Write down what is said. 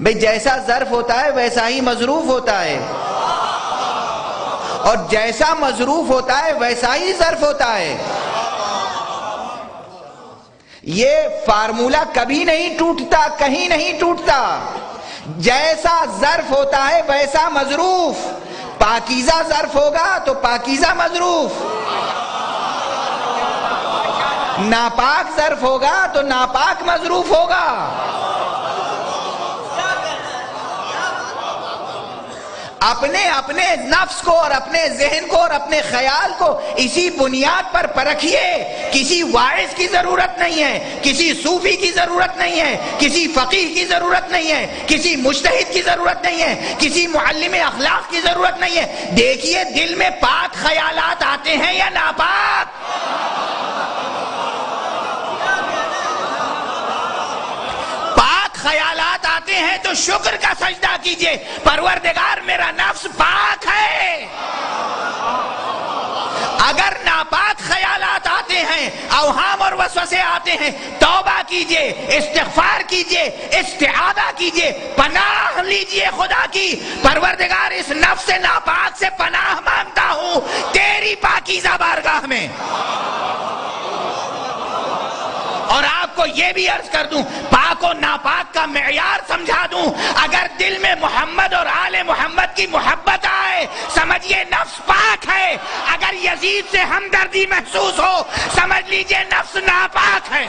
بھئی جیسا ظرف ہوتا ہے ویسا ہی مضروف ہوتا ہے۔ اور جیسا مضروف ہوتا ہے ویسا ہی ظرف ہوتا ہے۔ یہ فارمولا کبھی نہیں ٹوٹتا، کہیں نہیں ٹوٹتا۔ جیسا ظرف ہوتا ہے ویسا مضروف۔ پاکیزہ ظرف ہوگا تو پاکیزہ مضروف۔ ناپاک ظرف ہوگا تو ناپاک مضروف ہوگا۔ اپنے اپنے نفس کو اور اپنے ذہن کو اور اپنے خیال کو اسی بنیاد پر پرکھیے۔ کسی واعث کی ضرورت نہیں ہے، کسی صوفی کی ضرورت نہیں ہے، کسی فقیر کی ضرورت نہیں ہے، کسی مشتحد کی ضرورت نہیں ہے، کسی معلم اخلاق کی ضرورت نہیں ہے۔ دیکھیے دل میں پاک خیالات آتے ہیں یا ناپاک خیالات آتے ہیں تو شکر کا سجدہ کیجیے۔ پروردگار، میرا نفس پاک ہے۔ اگر ناپاک خیالات آتے ہیں، اوہام اور وسوسے آتے ہیں، توبہ کیجیے، استغفار کیجیے، استعادہ کیجیے، پناہ لیجیے خدا کی۔ پروردگار، اس نفس ناپاک سے پناہ مانگتا ہوں۔ تیری پاکیزہ بارگاہ میں اور آپ کو یہ بھی عرض کر دوں، پاک و ناپاک کا معیار سمجھا دوں۔ اگر دل میں محمد اور آل محمد کی محبت آئے، سمجھئے نفس پاک ہے۔ اگر یزید سے ہمدردی محسوس ہو، سمجھ لیجیے نفس ناپاک ہے۔